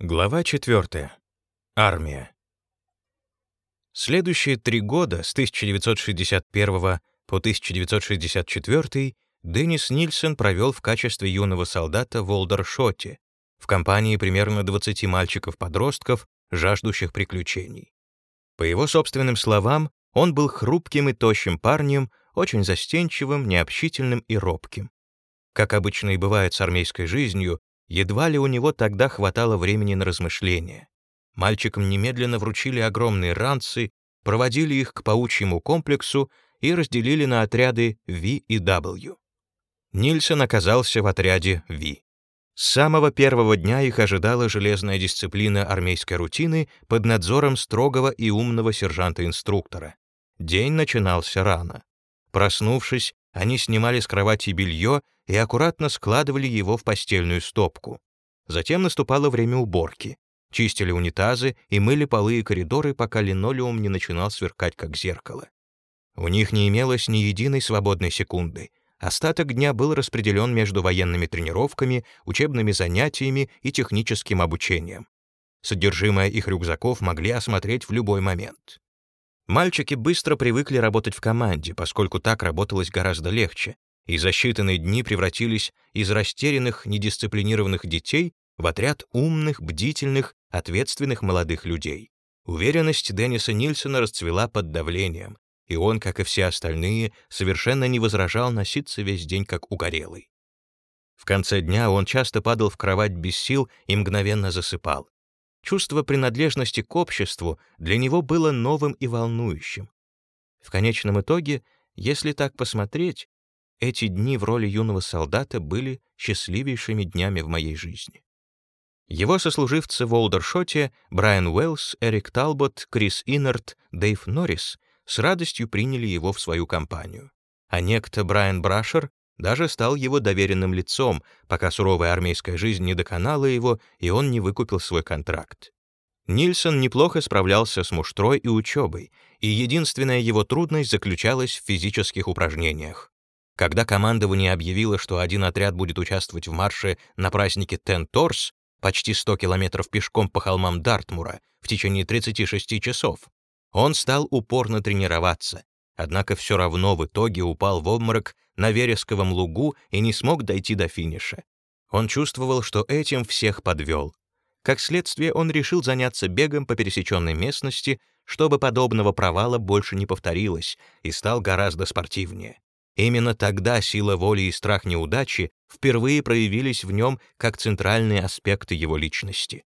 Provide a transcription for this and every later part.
Глава 4. Армия. Следующие три года, с 1961 по 1964, Деннис Нильсон провел в качестве юного солдата в Олдершоте, в компании примерно 20 мальчиков-подростков, жаждущих приключений. По его собственным словам, он был хрупким и тощим парнем, очень застенчивым, необщительным и робким. Как обычно и бывает с армейской жизнью, Едва ли у него тогда хватало времени на размышления. Мальчикам немедленно вручили огромные ранцы, проводили их к паучьему комплексу и разделили на отряды V и W. Нильсон оказался в отряде V. С самого первого дня их ожидала железная дисциплина армейской рутины под надзором строгого и умного сержанта-инструктора. День начинался рано. Проснувшись, они снимали с кровати белье и аккуратно складывали его в постельную стопку. Затем наступало время уборки. Чистили унитазы и мыли полы и коридоры, пока линолеум не начинал сверкать, как зеркало. У них не имелось ни единой свободной секунды. Остаток дня был распределен между военными тренировками, учебными занятиями и техническим обучением. Содержимое их рюкзаков могли осмотреть в любой момент. Мальчики быстро привыкли работать в команде, поскольку так работалось гораздо легче, и за считанные дни превратились из растерянных, недисциплинированных детей в отряд умных, бдительных, ответственных молодых людей. Уверенность Денниса Нильсона расцвела под давлением, и он, как и все остальные, совершенно не возражал носиться весь день как угорелый. В конце дня он часто падал в кровать без сил и мгновенно засыпал. Чувство принадлежности к обществу для него было новым и волнующим. В конечном итоге, если так посмотреть, эти дни в роли юного солдата были счастливейшими днями в моей жизни. Его сослуживцы в Олдершоте Брайан Уэллс, Эрик Талбот, Крис Иннерт, Дэйв Норрис с радостью приняли его в свою компанию. А некто Брайан Брашер даже стал его доверенным лицом, пока суровая армейская жизнь не доконала его, и он не выкупил свой контракт. Нильсон неплохо справлялся с муштрой и учебой, и единственная его трудность заключалась в физических упражнениях. Когда командование объявило, что один отряд будет участвовать в марше на празднике Тен-Торс, почти 100 километров пешком по холмам Дартмура в течение 36 часов, он стал упорно тренироваться, однако все равно в итоге упал в обморок на вересковом лугу и не смог дойти до финиша. Он чувствовал, что этим всех подвел. Как следствие, он решил заняться бегом по пересеченной местности, чтобы подобного провала больше не повторилось, и стал гораздо спортивнее. Именно тогда сила воли и страх неудачи впервые проявились в нем как центральные аспекты его личности.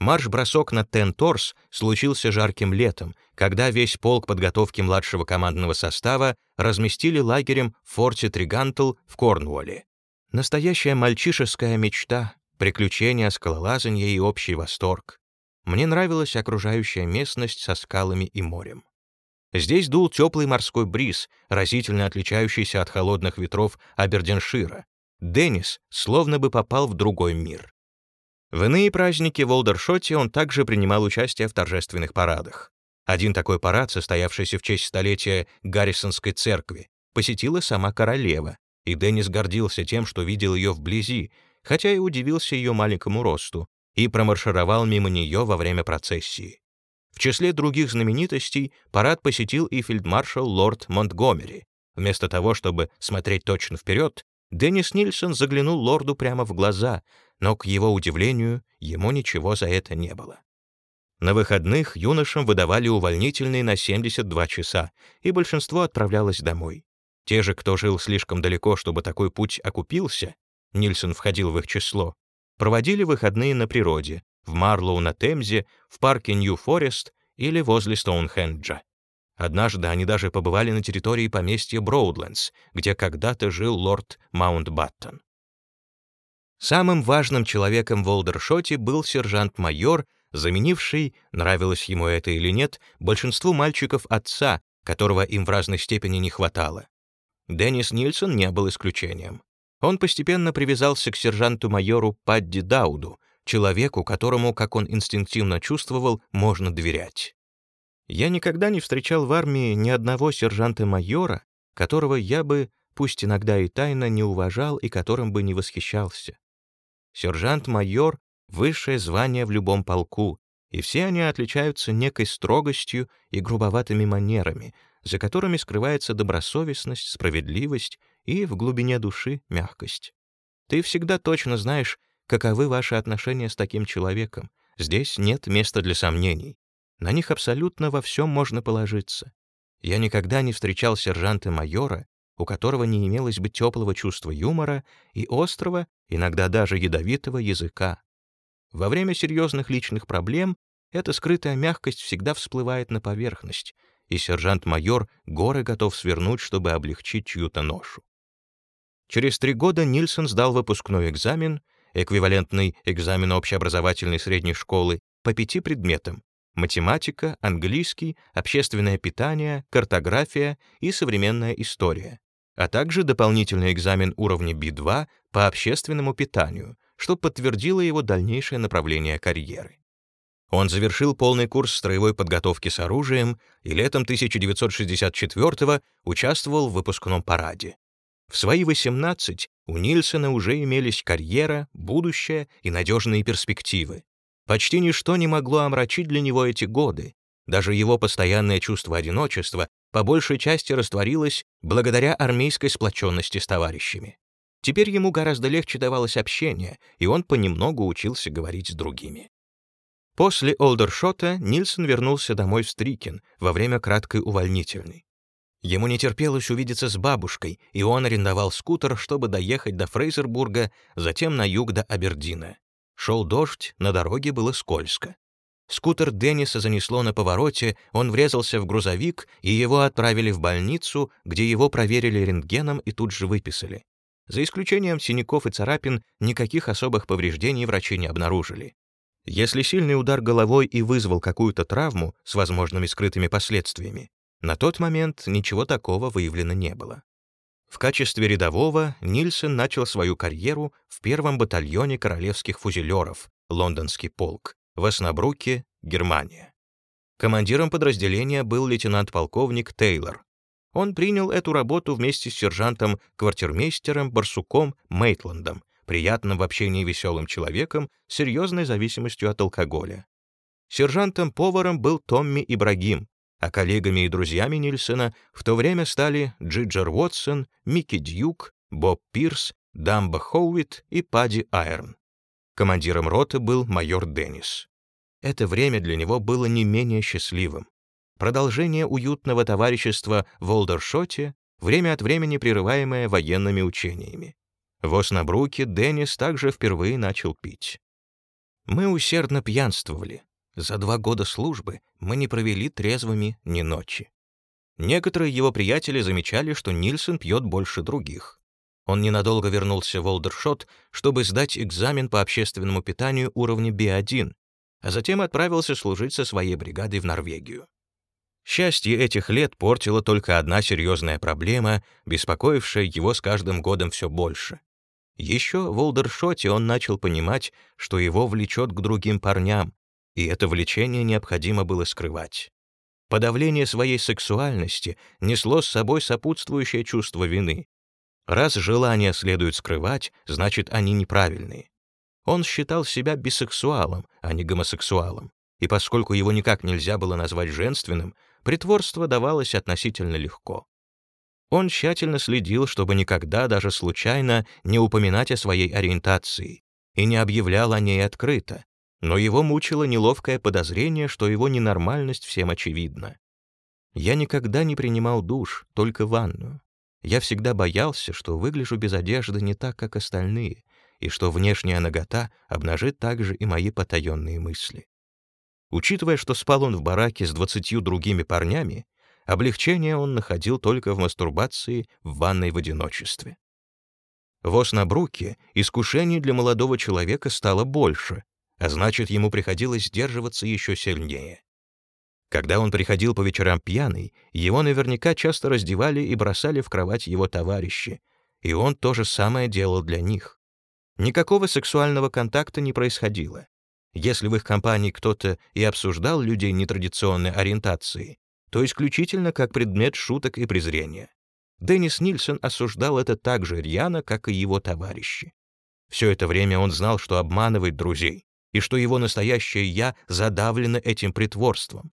Марш-бросок на Тен-Торс случился жарким летом, когда весь полк подготовки младшего командного состава разместили лагерем в форте Тригантл в Корнуолле. Настоящая мальчишеская мечта, приключения, скалолазанье и общий восторг. Мне нравилась окружающая местность со скалами и морем. Здесь дул теплый морской бриз, разительно отличающийся от холодных ветров Аберденшира. Деннис словно бы попал в другой мир. В иные праздники в Олдершоте он также принимал участие в торжественных парадах. Один такой парад, состоявшийся в честь столетия Гаррисонской церкви, посетила сама королева, и Деннис гордился тем, что видел ее вблизи, хотя и удивился ее маленькому росту, и промаршировал мимо нее во время процессии. В числе других знаменитостей парад посетил и фельдмаршал лорд Монтгомери. Вместо того, чтобы смотреть точно вперед, Деннис Нильсон заглянул лорду прямо в глаза, но, к его удивлению, ему ничего за это не было. На выходных юношам выдавали увольнительные на 72 часа, и большинство отправлялось домой. Те же, кто жил слишком далеко, чтобы такой путь окупился, Нильсон входил в их число, проводили выходные на природе, в Марлоу на Темзе, в парке Нью-Форест или возле Стоунхенджа. Однажды они даже побывали на территории поместья Броудлендс, где когда-то жил лорд Маунтбаттен. Самым важным человеком в Олдершоте был сержант-майор, заменивший, нравилось ему это или нет, большинству мальчиков отца, которого им в разной степени не хватало. Деннис Нильсон не был исключением. Он постепенно привязался к сержанту-майору Падди Дауду, человеку, которому, как он инстинктивно чувствовал, можно доверять. Я никогда не встречал в армии ни одного сержанта-майора, которого я бы, пусть иногда и тайно, не уважал и которым бы не восхищался. Сержант-майор высшее звание в любом полку, и все они отличаются некой строгостью и грубоватыми манерами, за которыми скрывается добросовестность, справедливость и в глубине души мягкость. Ты всегда точно знаешь, каковы ваши отношения с таким человеком. Здесь нет места для сомнений. На них абсолютно во всем можно положиться. Я никогда не встречал сержанта-майора, у которого не имелось бы теплого чувства юмора и острого, иногда даже ядовитого языка. Во время серьезных личных проблем эта скрытая мягкость всегда всплывает на поверхность, и сержант-майор горы готов свернуть, чтобы облегчить чью-то ношу. Через три года Нильсон сдал выпускной экзамен, эквивалентный экзамену общеобразовательной средней школы, по пяти предметам — математика, английский, общественное питание, картография и современная история а также дополнительный экзамен уровня B2 по общественному питанию, что подтвердило его дальнейшее направление карьеры. Он завершил полный курс строевой подготовки с оружием и летом 1964 участвовал в выпускном параде. В свои 18 у Нильсона уже имелись карьера, будущее и надежные перспективы. Почти ничто не могло омрачить для него эти годы, даже его постоянное чувство одиночества по большей части растворилось благодаря армейской сплоченности с товарищами. Теперь ему гораздо легче давалось общение, и он понемногу учился говорить с другими. После Олдершота Нильсон вернулся домой в Стрикин во время краткой увольнительной. Ему не терпелось увидеться с бабушкой, и он арендовал скутер, чтобы доехать до Фрейзербурга, затем на юг до Абердина. Шел дождь, на дороге было скользко. Скутер Денниса занесло на повороте, он врезался в грузовик, и его отправили в больницу, где его проверили рентгеном и тут же выписали. За исключением синяков и царапин, никаких особых повреждений врачи не обнаружили. Если сильный удар головой и вызвал какую-то травму с возможными скрытыми последствиями, на тот момент ничего такого выявлено не было. В качестве рядового Нильсон начал свою карьеру в первом батальоне королевских фузелеров, лондонский полк, в Оснабруке, Германия. Командиром подразделения был лейтенант-полковник Тейлор. Он принял эту работу вместе с сержантом-квартирмейстером Барсуком Мейтландом, приятным в общении веселым человеком с серьезной зависимостью от алкоголя. Сержантом-поваром был Томми Ибрагим, а коллегами и друзьями Нильсона в то время стали Джиджер Уотсон, Микки Дьюк, Боб Пирс, Дамба Хоуит и Падди Айрон. Командиром роты был майор Деннис. Это время для него было не менее счастливым. Продолжение уютного товарищества в Олдершоте, время от времени прерываемое военными учениями. В Оснабруке Деннис также впервые начал пить. Мы усердно пьянствовали. За два года службы мы не провели трезвыми ни ночи. Некоторые его приятели замечали, что Нильсон пьет больше других. Он ненадолго вернулся в Олдершот, чтобы сдать экзамен по общественному питанию уровня B1, а затем отправился служить со своей бригадой в Норвегию. Счастье этих лет портила только одна серьезная проблема, беспокоившая его с каждым годом все больше. Еще в Олдершоте он начал понимать, что его влечет к другим парням, и это влечение необходимо было скрывать. Подавление своей сексуальности несло с собой сопутствующее чувство вины. Раз желания следует скрывать, значит, они неправильные. Он считал себя бисексуалом, а не гомосексуалом, и поскольку его никак нельзя было назвать женственным, притворство давалось относительно легко. Он тщательно следил, чтобы никогда даже случайно не упоминать о своей ориентации и не объявлял о ней открыто, но его мучило неловкое подозрение, что его ненормальность всем очевидна. Я никогда не принимал душ, только ванную. Я всегда боялся, что выгляжу без одежды не так, как остальные, и что внешняя нагота обнажит также и мои потаенные мысли. Учитывая, что спал он в бараке с двадцатью другими парнями, облегчение он находил только в мастурбации в ванной в одиночестве. В Оснабруке искушений для молодого человека стало больше, а значит, ему приходилось сдерживаться еще сильнее. Когда он приходил по вечерам пьяный, его наверняка часто раздевали и бросали в кровать его товарищи, и он то же самое делал для них. Никакого сексуального контакта не происходило. Если в их компании кто-то и обсуждал людей нетрадиционной ориентации, то исключительно как предмет шуток и презрения. Деннис Нильсон осуждал это так же рьяно, как и его товарищи. Все это время он знал, что обманывает друзей, и что его настоящее «я» задавлено этим притворством.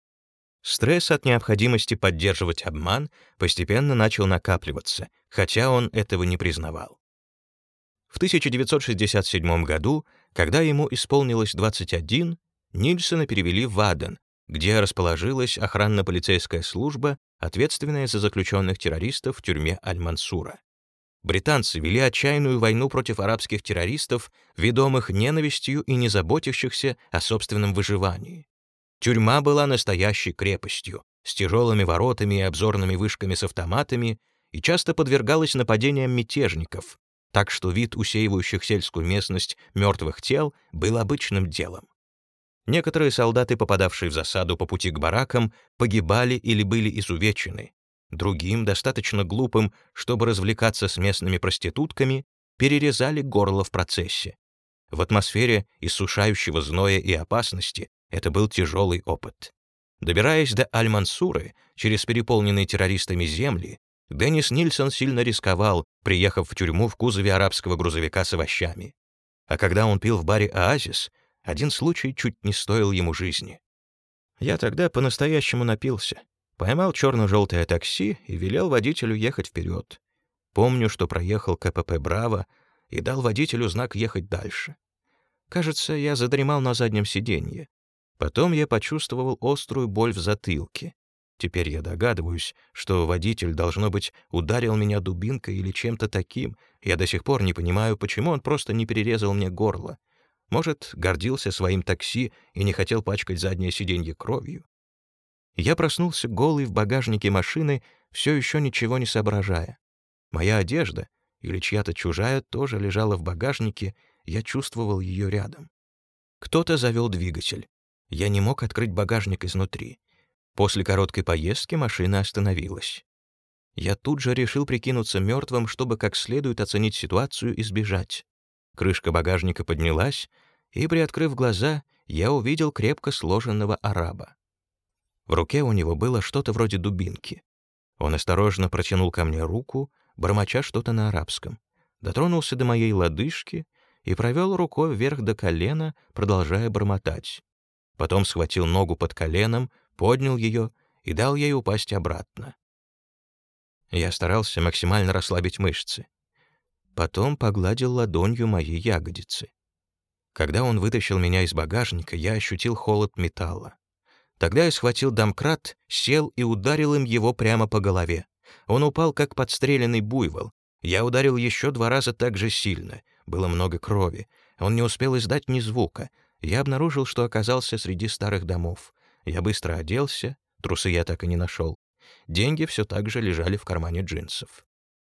Стресс от необходимости поддерживать обман постепенно начал накапливаться, хотя он этого не признавал. В 1967 году, когда ему исполнилось 21, Нильсона перевели в Аден, где расположилась охранно-полицейская служба, ответственная за заключенных террористов в тюрьме Аль-Мансура. Британцы вели отчаянную войну против арабских террористов, ведомых ненавистью и не заботящихся о собственном выживании. Тюрьма была настоящей крепостью, с тяжелыми воротами и обзорными вышками с автоматами, и часто подвергалась нападениям мятежников, так что вид усеивающих сельскую местность мертвых тел был обычным делом. Некоторые солдаты, попадавшие в засаду по пути к баракам, погибали или были изувечены. Другим, достаточно глупым, чтобы развлекаться с местными проститутками, перерезали горло в процессе. В атмосфере иссушающего зноя и опасности это был тяжелый опыт. Добираясь до Аль-Мансуры через переполненные террористами земли, Деннис Нильсон сильно рисковал, приехав в тюрьму в кузове арабского грузовика с овощами. А когда он пил в баре «Оазис», один случай чуть не стоил ему жизни. Я тогда по-настоящему напился. Поймал черно-желтое такси и велел водителю ехать вперед. Помню, что проехал КПП «Браво» и дал водителю знак ехать дальше. Кажется, я задремал на заднем сиденье. Потом я почувствовал острую боль в затылке. Теперь я догадываюсь, что водитель, должно быть, ударил меня дубинкой или чем-то таким. Я до сих пор не понимаю, почему он просто не перерезал мне горло. Может, гордился своим такси и не хотел пачкать заднее сиденье кровью. Я проснулся голый в багажнике машины, все еще ничего не соображая. Моя одежда, или чья-то чужая, тоже лежала в багажнике, я чувствовал ее рядом. Кто-то завел двигатель. Я не мог открыть багажник изнутри. После короткой поездки машина остановилась. Я тут же решил прикинуться мертвым, чтобы как следует оценить ситуацию и сбежать. Крышка багажника поднялась, и, приоткрыв глаза, я увидел крепко сложенного араба. В руке у него было что-то вроде дубинки. Он осторожно протянул ко мне руку, бормоча что-то на арабском, дотронулся до моей лодыжки и провел рукой вверх до колена, продолжая бормотать. Потом схватил ногу под коленом, поднял ее и дал ей упасть обратно. Я старался максимально расслабить мышцы. Потом погладил ладонью мои ягодицы. Когда он вытащил меня из багажника, я ощутил холод металла. Тогда я схватил домкрат, сел и ударил им его прямо по голове. Он упал, как подстреленный буйвол. Я ударил еще два раза так же сильно. Было много крови. Он не успел издать ни звука. Я обнаружил, что оказался среди старых домов. Я быстро оделся, трусы я так и не нашел. Деньги все так же лежали в кармане джинсов.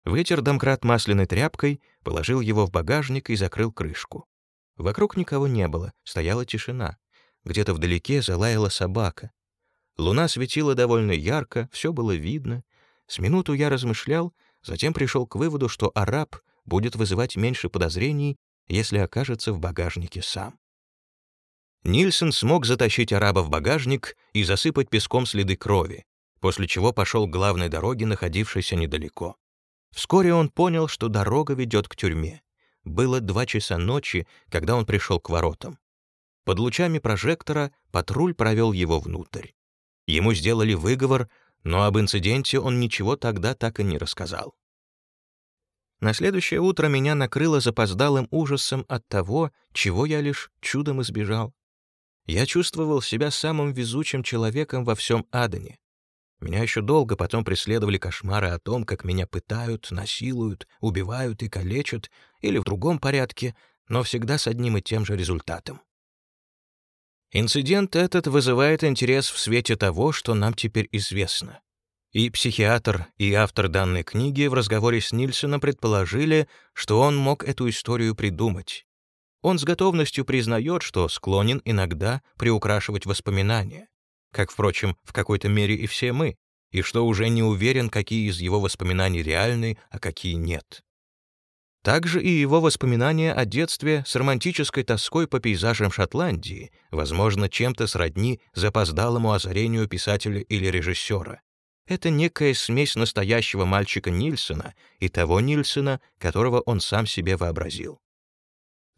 Вытер домкрат масляной тряпкой, положил его в багажник и закрыл крышку. Вокруг никого не было, стояла тишина. Где-то вдалеке залаяла собака. Луна светила довольно ярко, все было видно. С минуту я размышлял, затем пришел к выводу, что араб будет вызывать меньше подозрений, если окажется в багажнике сам. Нильсон смог затащить араба в багажник и засыпать песком следы крови, после чего пошел к главной дороге, находившейся недалеко. Вскоре он понял, что дорога ведет к тюрьме. Было два часа ночи, когда он пришел к воротам. Под лучами прожектора патруль провел его внутрь. Ему сделали выговор, но об инциденте он ничего тогда так и не рассказал. На следующее утро меня накрыло запоздалым ужасом от того, чего я лишь чудом избежал. Я чувствовал себя самым везучим человеком во всем Адане. Меня еще долго потом преследовали кошмары о том, как меня пытают, насилуют, убивают и калечат, или в другом порядке, но всегда с одним и тем же результатом. Инцидент этот вызывает интерес в свете того, что нам теперь известно. И психиатр, и автор данной книги в разговоре с Нильсоном предположили, что он мог эту историю придумать. Он с готовностью признает, что склонен иногда приукрашивать воспоминания, как, впрочем, в какой-то мере и все мы, и что уже не уверен, какие из его воспоминаний реальны, а какие нет. Также и его воспоминания о детстве с романтической тоской по пейзажам Шотландии, возможно, чем-то сродни запоздалому озарению писателя или режиссера. Это некая смесь настоящего мальчика Нильсона и того Нильсона, которого он сам себе вообразил.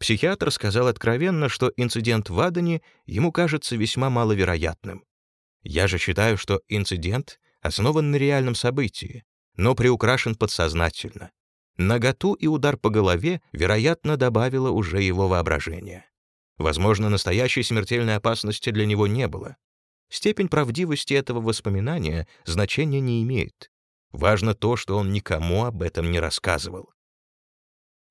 Психиатр сказал откровенно, что инцидент в Адане ему кажется весьма маловероятным. Я же считаю, что инцидент основан на реальном событии, но приукрашен подсознательно. Наготу и удар по голове, вероятно, добавило уже его воображение. Возможно, настоящей смертельной опасности для него не было. Степень правдивости этого воспоминания значения не имеет. Важно то, что он никому об этом не рассказывал.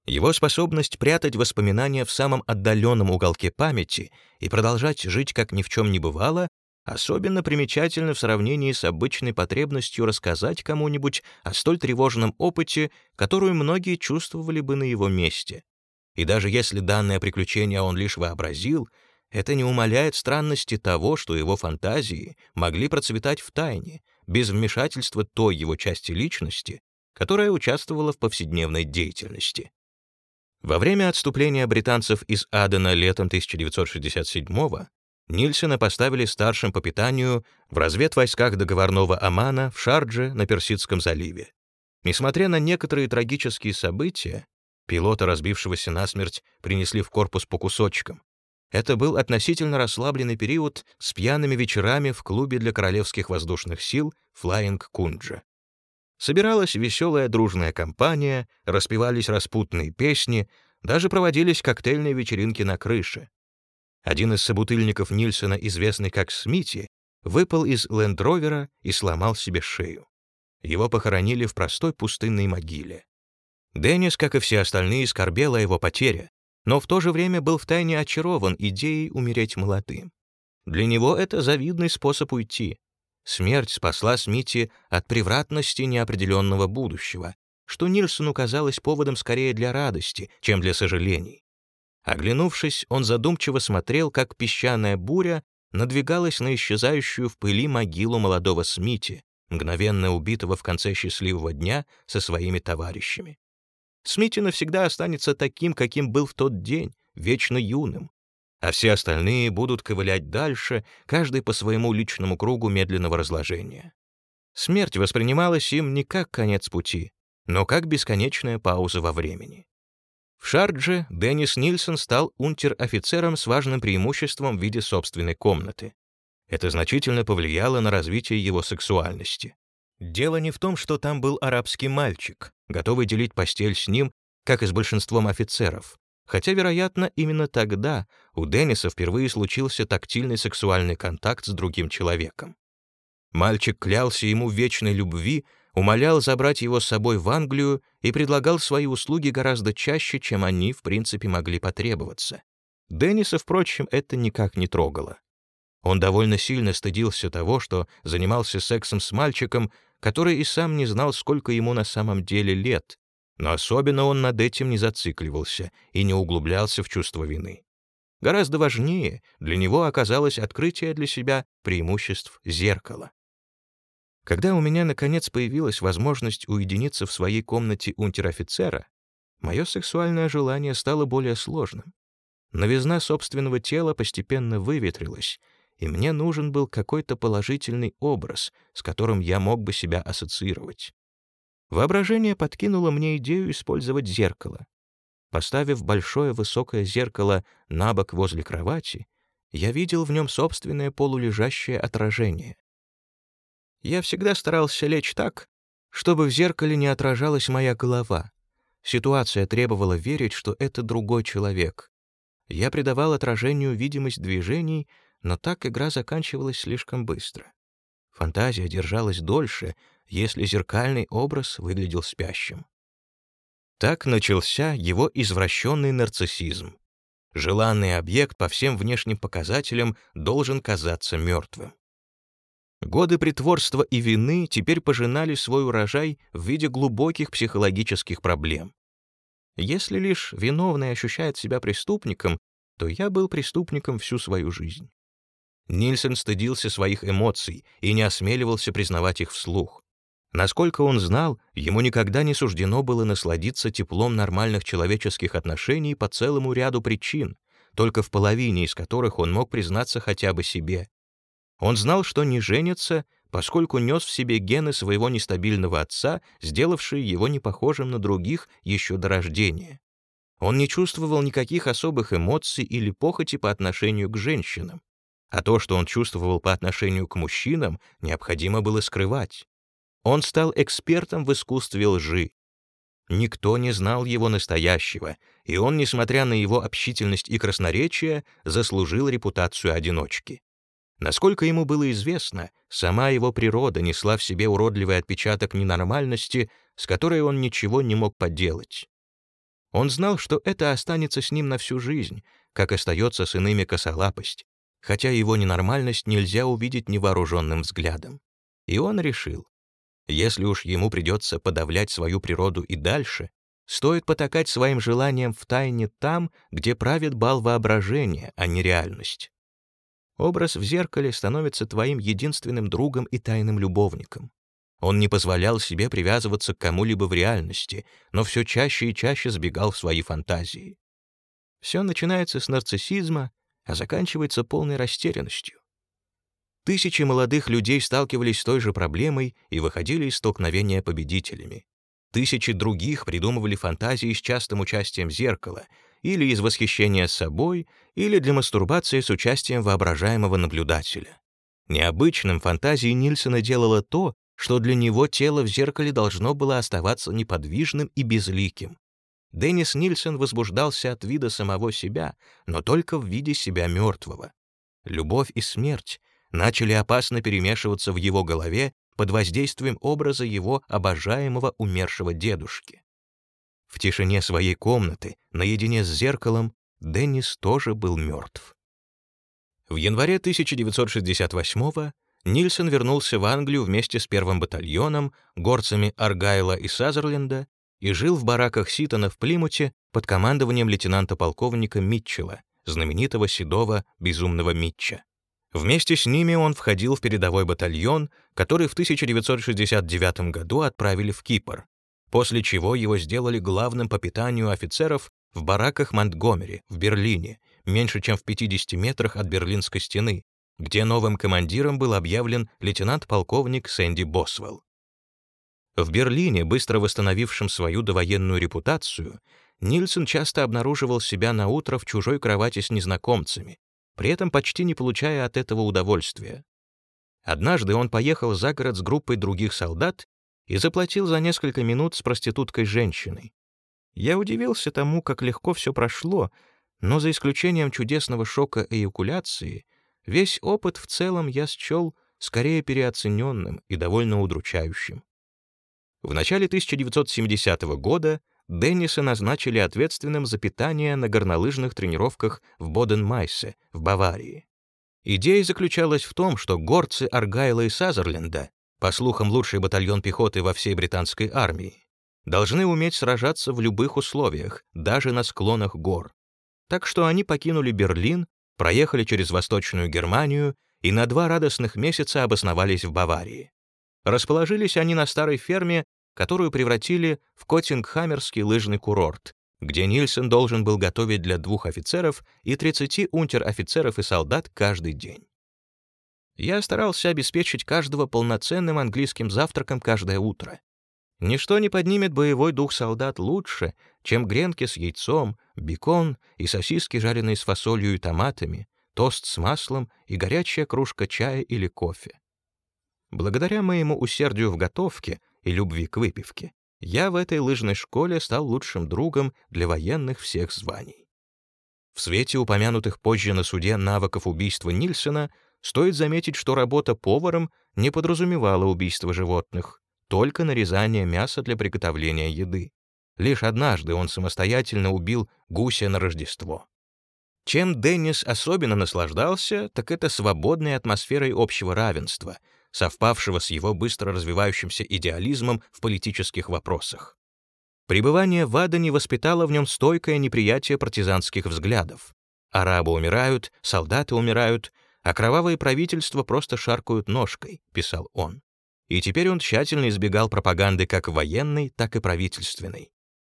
Его способность прятать воспоминания в самом отдаленном уголке памяти и продолжать жить, как ни в чем не бывало, особенно примечательно в сравнении с обычной потребностью рассказать кому-нибудь о столь тревожном опыте, которую многие чувствовали бы на его месте. И даже если данное приключение он лишь вообразил, это не умаляет странности того, что его фантазии могли процветать в тайне, без вмешательства той его части личности, которая участвовала в повседневной деятельности. Во время отступления британцев из Адена летом 1967-го Нильсена поставили старшим по питанию в разведвойсках договорного Омана в Шардже на Персидском заливе. Несмотря на некоторые трагические события, пилота, разбившегося насмерть, принесли в корпус по кусочкам. Это был относительно расслабленный период с пьяными вечерами в клубе для королевских воздушных сил «Флаинг Кунджа». Собиралась веселая дружная компания, распевались распутные песни, даже проводились коктейльные вечеринки на крыше. Один из собутыльников Нильсона, известный как Смити, выпал из лендровера и сломал себе шею. Его похоронили в простой пустынной могиле. Деннис, как и все остальные, скорбел о его потере, но в то же время был втайне очарован идеей умереть молодым. Для него это завидный способ уйти, Смерть спасла Смити от превратности неопределенного будущего, что Нильсону казалось поводом скорее для радости, чем для сожалений. Оглянувшись, он задумчиво смотрел, как песчаная буря надвигалась на исчезающую в пыли могилу молодого Смити, мгновенно убитого в конце счастливого дня со своими товарищами. Смити навсегда останется таким, каким был в тот день, вечно юным, а все остальные будут ковылять дальше, каждый по своему личному кругу медленного разложения. Смерть воспринималась им не как конец пути, но как бесконечная пауза во времени. В Шардже Деннис Нильсон стал унтер-офицером с важным преимуществом в виде собственной комнаты. Это значительно повлияло на развитие его сексуальности. Дело не в том, что там был арабский мальчик, готовый делить постель с ним, как и с большинством офицеров, Хотя, вероятно, именно тогда у Денниса впервые случился тактильный сексуальный контакт с другим человеком. Мальчик клялся ему в вечной любви, умолял забрать его с собой в Англию и предлагал свои услуги гораздо чаще, чем они, в принципе, могли потребоваться. Денниса, впрочем, это никак не трогало. Он довольно сильно стыдился того, что занимался сексом с мальчиком, который и сам не знал, сколько ему на самом деле лет, но особенно он над этим не зацикливался и не углублялся в чувство вины. Гораздо важнее для него оказалось открытие для себя преимуществ зеркала. Когда у меня, наконец, появилась возможность уединиться в своей комнате унтер-офицера, мое сексуальное желание стало более сложным. Новизна собственного тела постепенно выветрилась, и мне нужен был какой-то положительный образ, с которым я мог бы себя ассоциировать. Воображение подкинуло мне идею использовать зеркало. Поставив большое высокое зеркало на бок возле кровати, я видел в нем собственное полулежащее отражение. Я всегда старался лечь так, чтобы в зеркале не отражалась моя голова. Ситуация требовала верить, что это другой человек. Я придавал отражению видимость движений, но так игра заканчивалась слишком быстро. Фантазия держалась дольше, если зеркальный образ выглядел спящим. Так начался его извращенный нарциссизм. Желанный объект по всем внешним показателям должен казаться мертвым. Годы притворства и вины теперь пожинали свой урожай в виде глубоких психологических проблем. Если лишь виновный ощущает себя преступником, то я был преступником всю свою жизнь. Нильсон стыдился своих эмоций и не осмеливался признавать их вслух. Насколько он знал, ему никогда не суждено было насладиться теплом нормальных человеческих отношений по целому ряду причин, только в половине из которых он мог признаться хотя бы себе. Он знал, что не женится, поскольку нес в себе гены своего нестабильного отца, сделавшие его непохожим на других еще до рождения. Он не чувствовал никаких особых эмоций или похоти по отношению к женщинам, а то, что он чувствовал по отношению к мужчинам, необходимо было скрывать. Он стал экспертом в искусстве лжи. Никто не знал его настоящего, и он, несмотря на его общительность и красноречие, заслужил репутацию одиночки. Насколько ему было известно, сама его природа несла в себе уродливый отпечаток ненормальности, с которой он ничего не мог поделать. Он знал, что это останется с ним на всю жизнь, как остается с иными косолапость, хотя его ненормальность нельзя увидеть невооруженным взглядом. И он решил, если уж ему придется подавлять свою природу и дальше, стоит потакать своим желаниям в тайне там, где правит бал воображения, а не реальность. Образ в зеркале становится твоим единственным другом и тайным любовником. Он не позволял себе привязываться к кому-либо в реальности, но все чаще и чаще сбегал в свои фантазии. Все начинается с нарциссизма, а заканчивается полной растерянностью. Тысячи молодых людей сталкивались с той же проблемой и выходили из столкновения победителями. Тысячи других придумывали фантазии с частым участием зеркала, или из восхищения собой, или для мастурбации с участием воображаемого наблюдателя. Необычным фантазией Нильсона делало то, что для него тело в зеркале должно было оставаться неподвижным и безликим. Деннис Нильсон возбуждался от вида самого себя, но только в виде себя мертвого. Любовь и смерть начали опасно перемешиваться в его голове под воздействием образа его обожаемого умершего дедушки. В тишине своей комнаты, наедине с зеркалом, Деннис тоже был мертв. В январе 1968 Нильсон вернулся в Англию вместе с первым батальоном, горцами Аргайла и Сазерленда и жил в бараках Ситона в Плимуте под командованием лейтенанта-полковника Митчелла, знаменитого седого безумного Митча. Вместе с ними он входил в передовой батальон, который в 1969 году отправили в Кипр, после чего его сделали главным по питанию офицеров в бараках Монтгомери в Берлине, меньше чем в 50 метрах от Берлинской стены, где новым командиром был объявлен лейтенант-полковник Сэнди Босвелл. В Берлине, быстро восстановившем свою довоенную репутацию, Нильсон часто обнаруживал себя на утро в чужой кровати с незнакомцами, при этом почти не получая от этого удовольствия. Однажды он поехал за город с группой других солдат и заплатил за несколько минут с проституткой-женщиной. Я удивился тому, как легко все прошло, но за исключением чудесного шока эякуляции, весь опыт в целом я счел скорее переоцененным и довольно удручающим. В начале 1970 года Денниса назначили ответственным за питание на горнолыжных тренировках в Боден-Майсе, в Баварии. Идея заключалась в том, что горцы Аргайла и Сазерленда, по слухам лучший батальон пехоты во всей британской армии, должны уметь сражаться в любых условиях, даже на склонах гор. Так что они покинули Берлин, проехали через Восточную Германию и на два радостных месяца обосновались в Баварии. Расположились они на старой ферме которую превратили в Коттингхаммерский лыжный курорт, где Нильсон должен был готовить для двух офицеров и 30 унтер-офицеров и солдат каждый день. Я старался обеспечить каждого полноценным английским завтраком каждое утро. Ничто не поднимет боевой дух солдат лучше, чем гренки с яйцом, бекон и сосиски, жареные с фасолью и томатами, тост с маслом и горячая кружка чая или кофе. Благодаря моему усердию в готовке и любви к выпивке, я в этой лыжной школе стал лучшим другом для военных всех званий. В свете упомянутых позже на суде навыков убийства Нильсона стоит заметить, что работа поваром не подразумевала убийство животных, только нарезание мяса для приготовления еды. Лишь однажды он самостоятельно убил гуся на Рождество. Чем Деннис особенно наслаждался, так это свободной атмосферой общего равенства — совпавшего с его быстро развивающимся идеализмом в политических вопросах. Пребывание в Адане воспитало в нем стойкое неприятие партизанских взглядов. Арабы умирают, солдаты умирают, а кровавые правительства просто шаркают ножкой, писал он. И теперь он тщательно избегал пропаганды как военной, так и правительственной.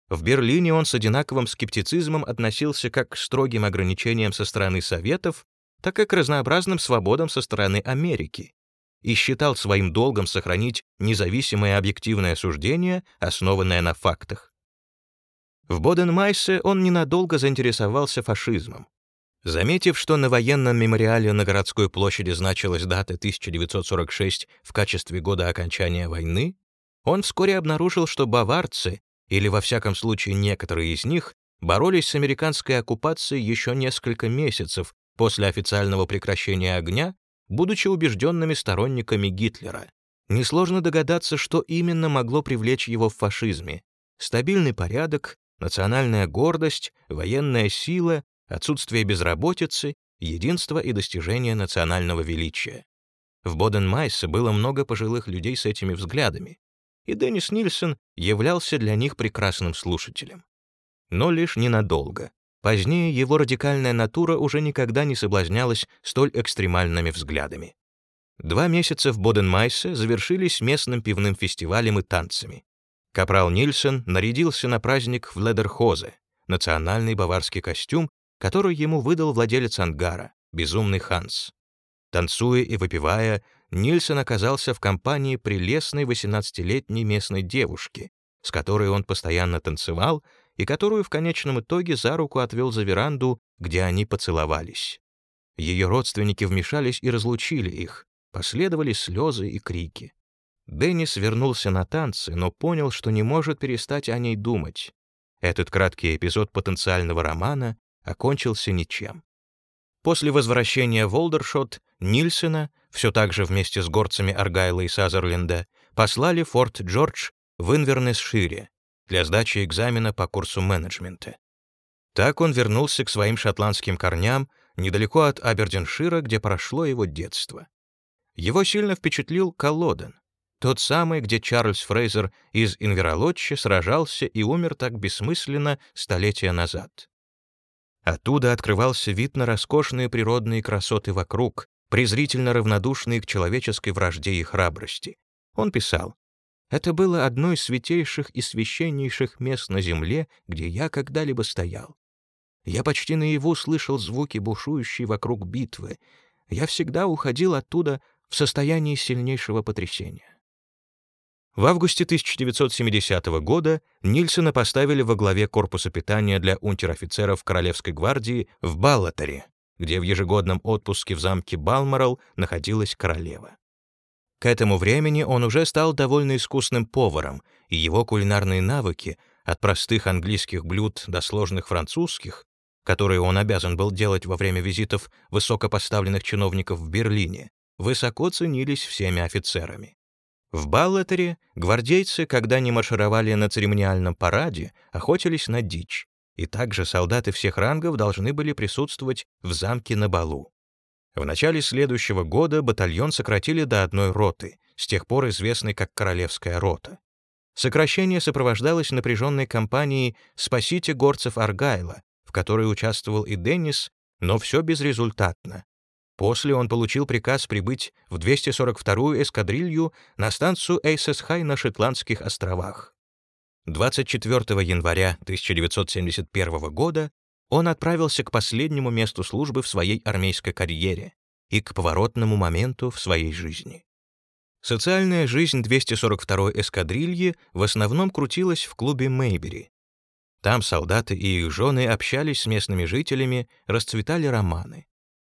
В Берлине он с одинаковым скептицизмом относился как к строгим ограничениям со стороны Советов, так и к разнообразным свободам со стороны Америки, и считал своим долгом сохранить независимое объективное суждение, основанное на фактах. В Боден-Майсе он ненадолго заинтересовался фашизмом. Заметив, что на военном мемориале на городской площади значилась дата 1946 в качестве года окончания войны, он вскоре обнаружил, что баварцы, или во всяком случае некоторые из них, боролись с американской оккупацией еще несколько месяцев после официального прекращения огня, будучи убежденными сторонниками Гитлера. Несложно догадаться, что именно могло привлечь его в фашизме. Стабильный порядок, национальная гордость, военная сила отсутствие безработицы, единство и достижение национального величия. В Боден-Майсе было много пожилых людей с этими взглядами, и Деннис Нильсон являлся для них прекрасным слушателем. Но лишь ненадолго. Позднее его радикальная натура уже никогда не соблазнялась столь экстремальными взглядами. Два месяца в Боден-Майсе завершились местным пивным фестивалем и танцами. Капрал Нильсон нарядился на праздник в Ледерхозе, национальный баварский костюм, который ему выдал владелец ангара, безумный Ханс. Танцуя и выпивая, Нильсон оказался в компании прелестной 18-летней местной девушки, с которой он постоянно танцевал и которую в конечном итоге за руку отвел за веранду, где они поцеловались. Ее родственники вмешались и разлучили их, последовали слезы и крики. Деннис вернулся на танцы, но понял, что не может перестать о ней думать. Этот краткий эпизод потенциального романа окончился ничем. После возвращения в Олдершот Нильсена, все так же вместе с горцами Аргайла и Сазерленда, послали Форт Джордж в Инвернес-Шире для сдачи экзамена по курсу менеджмента. Так он вернулся к своим шотландским корням недалеко от Абердиншира, где прошло его детство. Его сильно впечатлил Колоден, тот самый, где Чарльз Фрейзер из Инверолотча сражался и умер так бессмысленно столетия назад. Оттуда открывался вид на роскошные природные красоты вокруг, презрительно равнодушные к человеческой вражде и храбрости. Он писал, «Это было одно из святейших и священнейших мест на земле, где я когда-либо стоял. Я почти наяву слышал звуки бушующей вокруг битвы. Я всегда уходил оттуда в состоянии сильнейшего потрясения. В августе 1970 года Нильсона поставили во главе корпуса питания для унтер-офицеров Королевской гвардии в Баллатере, где в ежегодном отпуске в замке Балморал находилась королева. К этому времени он уже стал довольно искусным поваром, и его кулинарные навыки, от простых английских блюд до сложных французских, которые он обязан был делать во время визитов высокопоставленных чиновников в Берлине, высоко ценились всеми офицерами. В Баллатере гвардейцы, когда не маршировали на церемониальном параде, охотились на дичь, и также солдаты всех рангов должны были присутствовать в замке на балу. В начале следующего года батальон сократили до одной роты, с тех пор известной как Королевская рота. Сокращение сопровождалось напряженной кампанией «Спасите горцев Аргайла», в которой участвовал и Деннис, но все безрезультатно. После он получил приказ прибыть в 242-ю эскадрилью на станцию Эйсес-Хай на Шотландских островах. 24 января 1971 года он отправился к последнему месту службы в своей армейской карьере и к поворотному моменту в своей жизни. Социальная жизнь 242-й эскадрильи в основном крутилась в клубе Мейбери. Там солдаты и их жены общались с местными жителями, расцветали романы.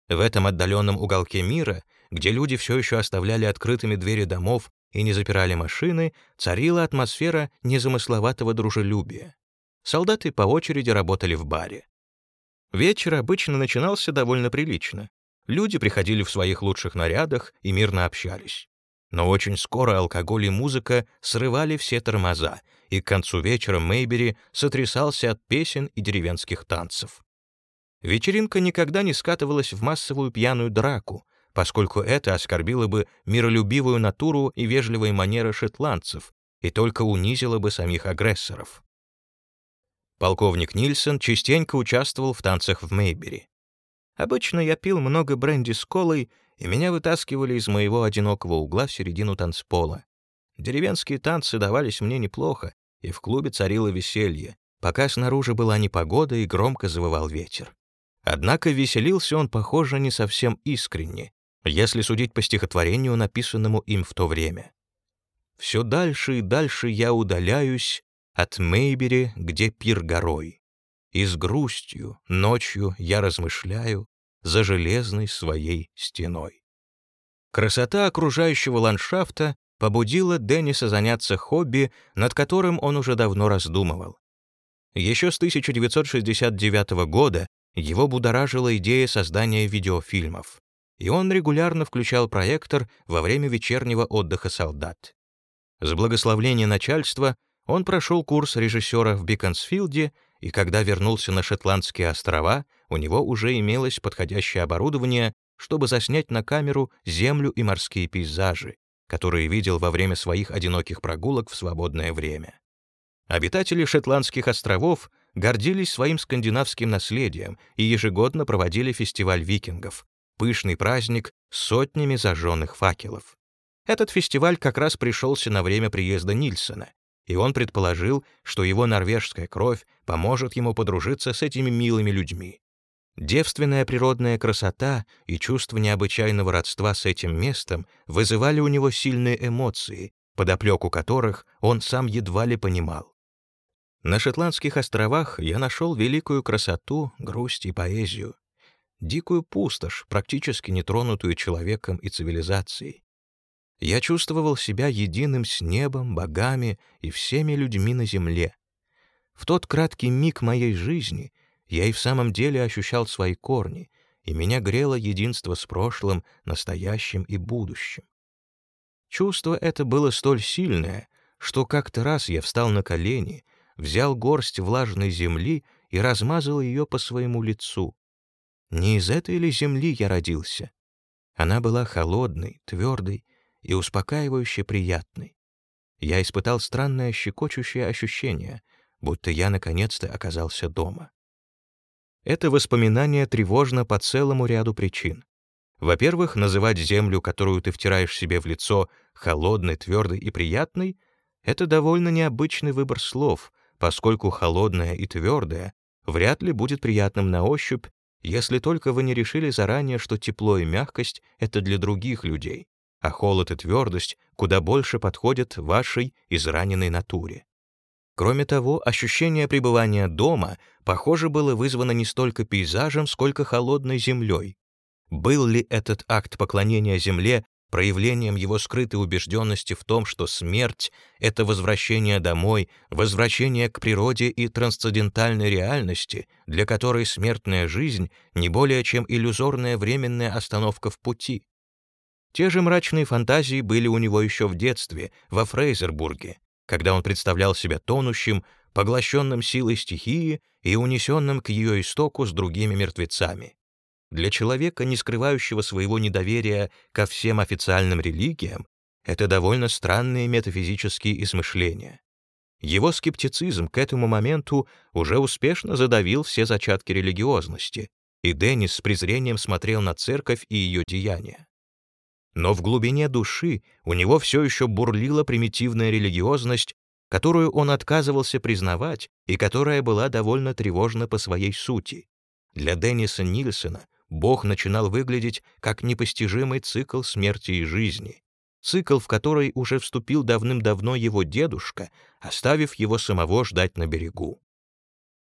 В этом отдаленном уголке мира, где люди все еще оставляли открытыми двери домов и не запирали машины, царила атмосфера незамысловатого дружелюбия. Солдаты по очереди работали в баре. Вечер обычно начинался довольно прилично. Люди приходили в своих лучших нарядах и мирно общались. Но очень скоро алкоголь и музыка срывали все тормоза, и к концу вечера Мейбери сотрясался от песен и деревенских танцев. Вечеринка никогда не скатывалась в массовую пьяную драку, поскольку это оскорбило бы миролюбивую натуру и вежливые манеры шотландцев и только унизило бы самих агрессоров. Полковник Нильсон частенько участвовал в танцах в Мейбери. Обычно я пил много бренди с колой, и меня вытаскивали из моего одинокого угла в середину танцпола. Деревенские танцы давались мне неплохо, и в клубе царило веселье, пока снаружи была непогода и громко завывал ветер. Однако веселился он, похоже, не совсем искренне, если судить по стихотворению, написанному им в то время. «Все дальше и дальше я удаляюсь, от Мейбери, где пир горой. И с грустью ночью я размышляю за железной своей стеной. Красота окружающего ландшафта побудила Денниса заняться хобби, над которым он уже давно раздумывал. Еще с 1969 года его будоражила идея создания видеофильмов, и он регулярно включал проектор во время вечернего отдыха солдат. С благословления начальства он прошел курс режиссера в Биконсфилде, и когда вернулся на Шотландские острова, у него уже имелось подходящее оборудование, чтобы заснять на камеру землю и морские пейзажи, которые видел во время своих одиноких прогулок в свободное время. Обитатели Шотландских островов гордились своим скандинавским наследием и ежегодно проводили фестиваль викингов, пышный праздник с сотнями зажженных факелов. Этот фестиваль как раз пришелся на время приезда Нильсона, и он предположил, что его норвежская кровь поможет ему подружиться с этими милыми людьми. Девственная природная красота и чувство необычайного родства с этим местом вызывали у него сильные эмоции, подоплеку которых он сам едва ли понимал. На Шотландских островах я нашел великую красоту, грусть и поэзию, дикую пустошь, практически нетронутую человеком и цивилизацией. Я чувствовал себя единым с небом, богами и всеми людьми на земле. В тот краткий миг моей жизни я и в самом деле ощущал свои корни, и меня грело единство с прошлым, настоящим и будущим. Чувство это было столь сильное, что как-то раз я встал на колени — взял горсть влажной земли и размазал ее по своему лицу. Не из этой ли земли я родился? Она была холодной, твердой и успокаивающе приятной. Я испытал странное щекочущее ощущение, будто я наконец-то оказался дома. Это воспоминание тревожно по целому ряду причин. Во-первых, называть землю, которую ты втираешь себе в лицо, холодной, твердой и приятной — это довольно необычный выбор слов, поскольку холодное и твердое вряд ли будет приятным на ощупь, если только вы не решили заранее, что тепло и мягкость — это для других людей, а холод и твердость куда больше подходят вашей израненной натуре. Кроме того, ощущение пребывания дома, похоже, было вызвано не столько пейзажем, сколько холодной землей. Был ли этот акт поклонения земле проявлением его скрытой убежденности в том, что смерть — это возвращение домой, возвращение к природе и трансцендентальной реальности, для которой смертная жизнь — не более чем иллюзорная временная остановка в пути. Те же мрачные фантазии были у него еще в детстве, во Фрейзербурге, когда он представлял себя тонущим, поглощенным силой стихии и унесенным к ее истоку с другими мертвецами. Для человека, не скрывающего своего недоверия ко всем официальным религиям, это довольно странные метафизические измышления. Его скептицизм к этому моменту уже успешно задавил все зачатки религиозности, и Деннис с презрением смотрел на церковь и ее деяния. Но в глубине души у него все еще бурлила примитивная религиозность, которую он отказывался признавать и которая была довольно тревожна по своей сути. Для Денниса Нильсона Бог начинал выглядеть как непостижимый цикл смерти и жизни, цикл, в который уже вступил давным-давно его дедушка, оставив его самого ждать на берегу.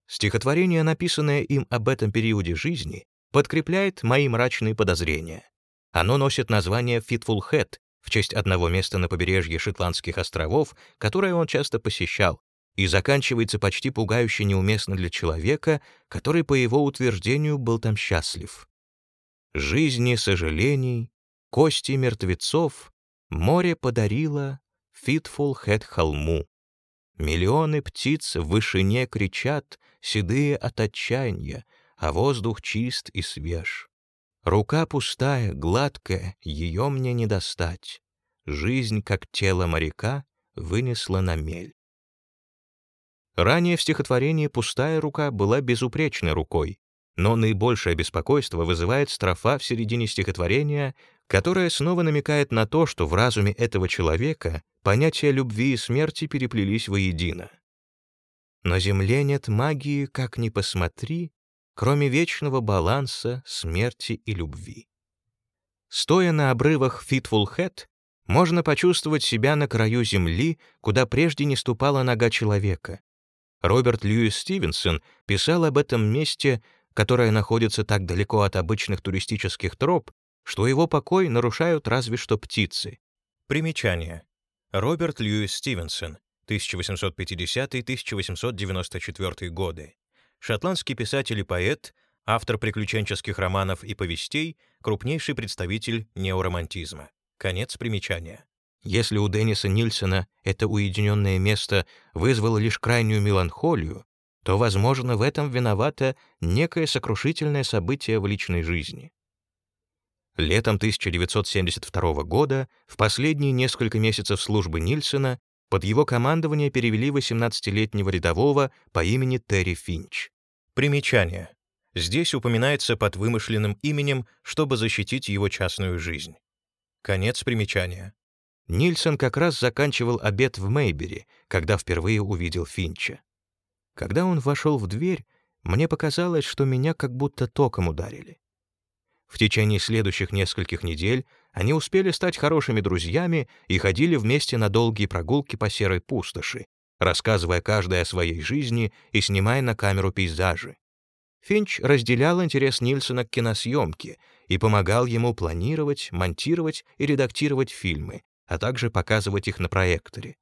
Стихотворение, написанное им об этом периоде жизни, подкрепляет мои мрачные подозрения. Оно носит название «Fitful Head» в честь одного места на побережье Шотландских островов, которое он часто посещал, и заканчивается почти пугающе неуместно для человека, который, по его утверждению, был там счастлив. Жизни сожалений, кости мертвецов море подарило Фитфул Хэт холму. Миллионы птиц в вышине кричат, седые от отчаяния, а воздух чист и свеж. Рука пустая, гладкая, ее мне не достать. Жизнь, как тело моряка, вынесла на мель. Ранее в стихотворении «Пустая рука» была безупречной рукой, но наибольшее беспокойство вызывает строфа в середине стихотворения, которая снова намекает на то, что в разуме этого человека понятия любви и смерти переплелись воедино. На земле нет магии, как ни посмотри, кроме вечного баланса смерти и любви. Стоя на обрывах Head, можно почувствовать себя на краю земли, куда прежде не ступала нога человека. Роберт Льюис Стивенсон писал об этом месте, которое находится так далеко от обычных туристических троп, что его покой нарушают разве что птицы. Примечание. Роберт Льюис Стивенсон, 1850-1894 годы. Шотландский писатель и поэт, автор приключенческих романов и повестей, крупнейший представитель неоромантизма. Конец примечания. Если у Денниса Нильсона это уединенное место вызвало лишь крайнюю меланхолию, то, возможно, в этом виновато некое сокрушительное событие в личной жизни. Летом 1972 года, в последние несколько месяцев службы Нильсона, под его командование перевели 18-летнего рядового по имени Терри Финч. Примечание. Здесь упоминается под вымышленным именем, чтобы защитить его частную жизнь. Конец примечания. Нильсон как раз заканчивал обед в Мейбери, когда впервые увидел Финча. Когда он вошел в дверь, мне показалось, что меня как будто током ударили. В течение следующих нескольких недель они успели стать хорошими друзьями и ходили вместе на долгие прогулки по серой пустоши, рассказывая каждой о своей жизни и снимая на камеру пейзажи. Финч разделял интерес Нильсона к киносъемке и помогал ему планировать, монтировать и редактировать фильмы, а также показывать их на проекторе.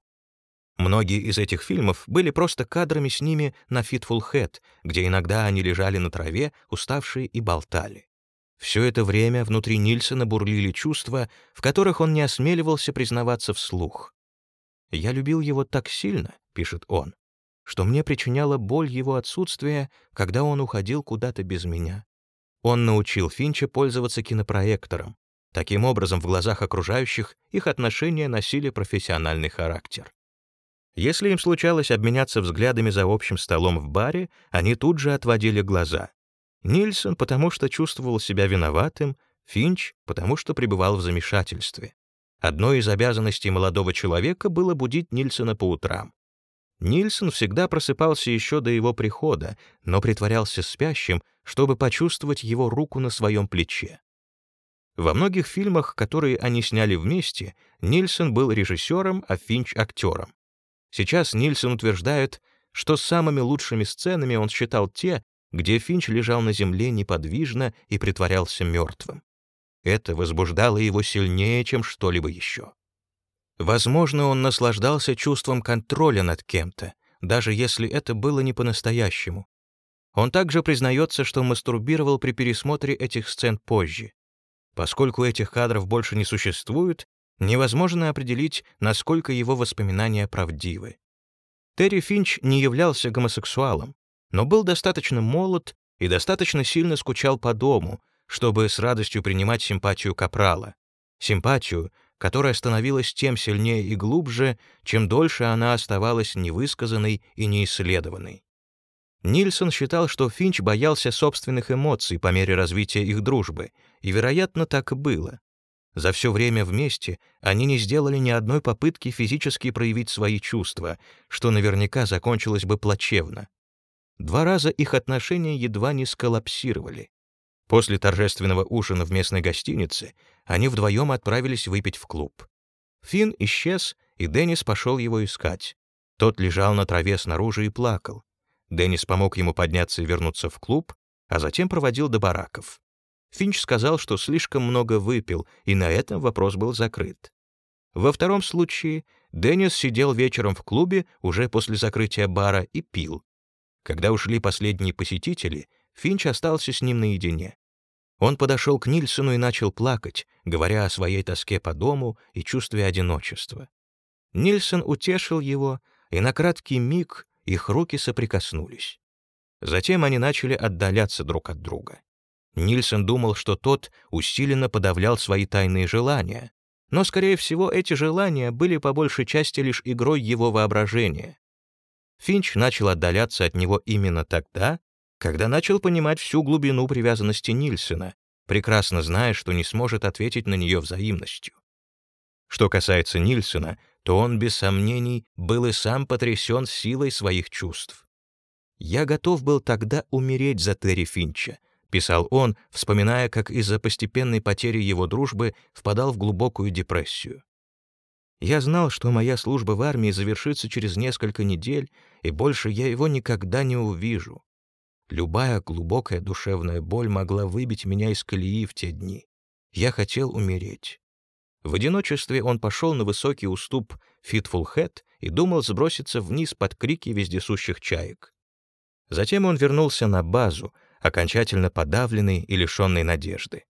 Многие из этих фильмов были просто кадрами с ними на Fitful Head, где иногда они лежали на траве, уставшие и болтали. Все это время внутри Нильсона бурлили чувства, в которых он не осмеливался признаваться вслух. «Я любил его так сильно», — пишет он, «что мне причиняло боль его отсутствие, когда он уходил куда-то без меня. Он научил Финча пользоваться кинопроектором, Таким образом, в глазах окружающих их отношения носили профессиональный характер. Если им случалось обменяться взглядами за общим столом в баре, они тут же отводили глаза. Нильсон, потому что чувствовал себя виноватым, Финч, потому что пребывал в замешательстве. Одной из обязанностей молодого человека было будить Нильсона по утрам. Нильсон всегда просыпался еще до его прихода, но притворялся спящим, чтобы почувствовать его руку на своем плече. Во многих фильмах, которые они сняли вместе, Нильсон был режиссером, а Финч — актером. Сейчас Нильсон утверждает, что самыми лучшими сценами он считал те, где Финч лежал на земле неподвижно и притворялся мертвым. Это возбуждало его сильнее, чем что-либо еще. Возможно, он наслаждался чувством контроля над кем-то, даже если это было не по-настоящему. Он также признается, что мастурбировал при пересмотре этих сцен позже. Поскольку этих кадров больше не существует, невозможно определить, насколько его воспоминания правдивы. Терри Финч не являлся гомосексуалом, но был достаточно молод и достаточно сильно скучал по дому, чтобы с радостью принимать симпатию Капрала. Симпатию, которая становилась тем сильнее и глубже, чем дольше она оставалась невысказанной и неисследованной. Нильсон считал, что Финч боялся собственных эмоций по мере развития их дружбы, и, вероятно, так и было. За все время вместе они не сделали ни одной попытки физически проявить свои чувства, что наверняка закончилось бы плачевно. Два раза их отношения едва не сколлапсировали. После торжественного ужина в местной гостинице они вдвоем отправились выпить в клуб. Финн исчез, и Деннис пошел его искать. Тот лежал на траве снаружи и плакал. Деннис помог ему подняться и вернуться в клуб, а затем проводил до бараков. Финч сказал, что слишком много выпил, и на этом вопрос был закрыт. Во втором случае Деннис сидел вечером в клубе уже после закрытия бара и пил. Когда ушли последние посетители, Финч остался с ним наедине. Он подошел к Нильсону и начал плакать, говоря о своей тоске по дому и чувстве одиночества. Нильсон утешил его, и на краткий миг их руки соприкоснулись. Затем они начали отдаляться друг от друга. Нильсон думал, что тот усиленно подавлял свои тайные желания, но, скорее всего, эти желания были по большей части лишь игрой его воображения. Финч начал отдаляться от него именно тогда, когда начал понимать всю глубину привязанности Нильсона, прекрасно зная, что не сможет ответить на нее взаимностью. Что касается Нильсона, то он, без сомнений, был и сам потрясен силой своих чувств. «Я готов был тогда умереть за Терри Финча», — писал он, вспоминая, как из-за постепенной потери его дружбы впадал в глубокую депрессию. Я знал, что моя служба в армии завершится через несколько недель, и больше я его никогда не увижу. Любая глубокая душевная боль могла выбить меня из колеи в те дни. Я хотел умереть. В одиночестве он пошел на высокий уступ Фитфул и думал сброситься вниз под крики вездесущих чаек. Затем он вернулся на базу, окончательно подавленный и лишенный надежды.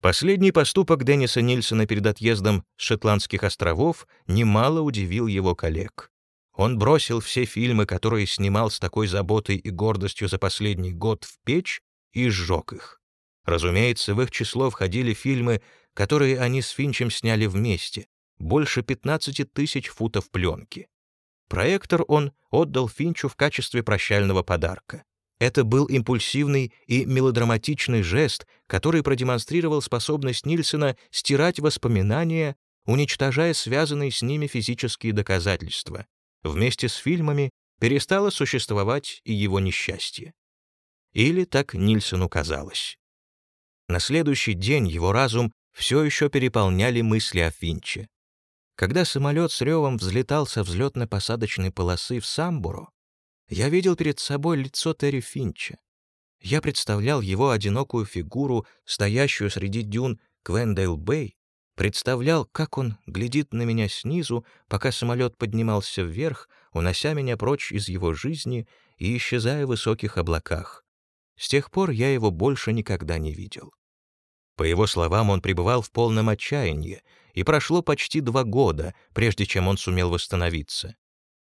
Последний поступок Денниса Нильсона перед отъездом с Шотландских островов немало удивил его коллег. Он бросил все фильмы, которые снимал с такой заботой и гордостью за последний год в печь, и сжег их. Разумеется, в их число входили фильмы, которые они с Финчем сняли вместе, больше 15 тысяч футов пленки. Проектор он отдал Финчу в качестве прощального подарка. Это был импульсивный и мелодраматичный жест, который продемонстрировал способность Нильсона стирать воспоминания, уничтожая связанные с ними физические доказательства. Вместе с фильмами перестало существовать и его несчастье. Или так Нильсону казалось. На следующий день его разум все еще переполняли мысли о Финче. Когда самолет с ревом взлетал со взлетно-посадочной полосы в Самбуро, я видел перед собой лицо Терри Финча. Я представлял его одинокую фигуру, стоящую среди дюн Квендейл-Бэй, представлял, как он глядит на меня снизу, пока самолет поднимался вверх, унося меня прочь из его жизни и исчезая в высоких облаках. С тех пор я его больше никогда не видел. По его словам, он пребывал в полном отчаянии, и прошло почти два года, прежде чем он сумел восстановиться.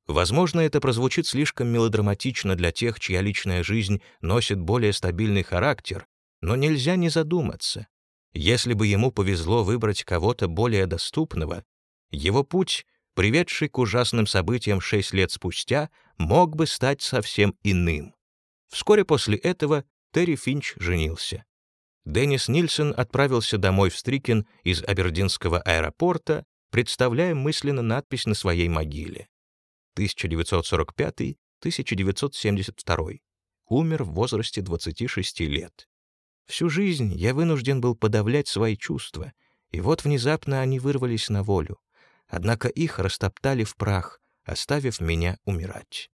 Возможно, это прозвучит слишком мелодраматично для тех, чья личная жизнь носит более стабильный характер, но нельзя не задуматься. Если бы ему повезло выбрать кого-то более доступного, его путь, приведший к ужасным событиям шесть лет спустя, мог бы стать совсем иным. Вскоре после этого Терри Финч женился. Деннис Нильсон отправился домой в Стрикен из Абердинского аэропорта, представляя мысленно надпись на своей могиле. 1945-1972. Умер в возрасте 26 лет. Всю жизнь я вынужден был подавлять свои чувства, и вот внезапно они вырвались на волю. Однако их растоптали в прах, оставив меня умирать.